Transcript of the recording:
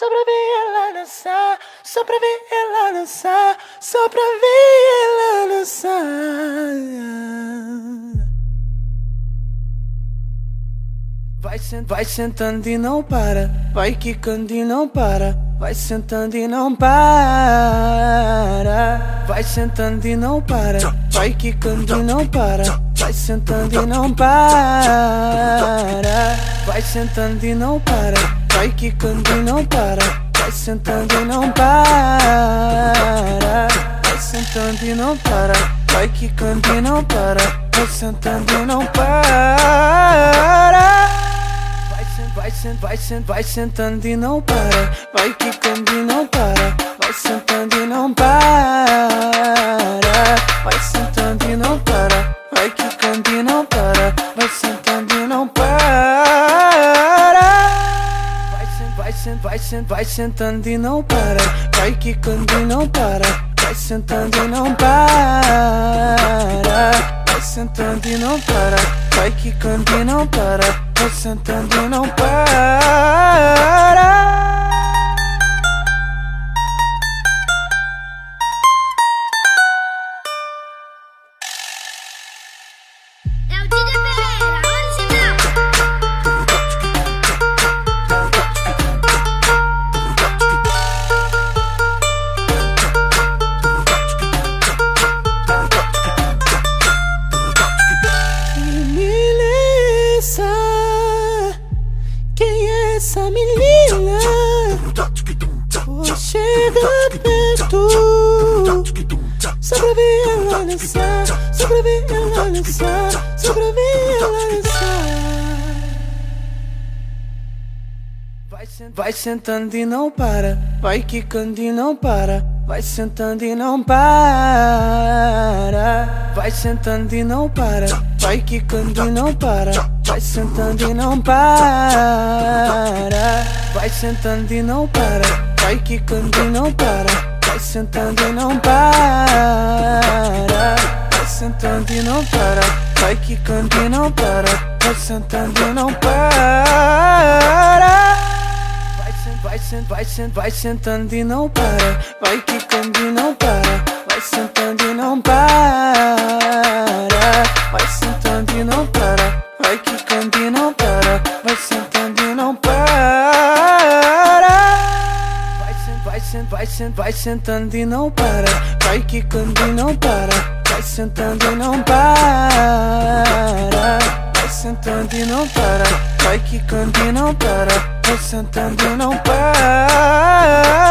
só pra ver ela dançar, só pra ver ela dançar. Vai, sent, vai sentando e não para, vai quicando e não para, vai sentando e não para, vai sentando e não para, vai quicando e não para, vai sentando e não para, vai sentando e não para, vai quicando e não para, vai sentando e não para, vai sentando e não para, vai quicando e não para, vai sentando e não para. Vai, sent, vai, sent, vai sentando e não para Vai quicando e não para Vai sentando e não para vai, sent, vai sentando e não para. Vai quicando e não para. Vai sentando e não para. Vai sentando e não para. Vai quicando e não para. Vai sentando e não para chega perto, ver ela dançar, ver ela dançar, ver ela dançar. Vai sentando e não para, vai quicando e não para, vai sentando e não para, vai sentando e não para, vai quicando e não para, vai sentando e não para, vai sentando e não para, vai quicando e não para, vai sentando e não para, vai sentando e não para, vai quicando e não para, vai sentando e não para. Vai, sent, vai, sent, vai, vai sentando e não para Vai quicando e não para Vai sentando e não para vai, sent, vai, sent, vai sentando e não para. Vai quicando e não para. Vai sentando e não para. Vai sentando e não para. Vai quicando e não para. Vai sentando e não para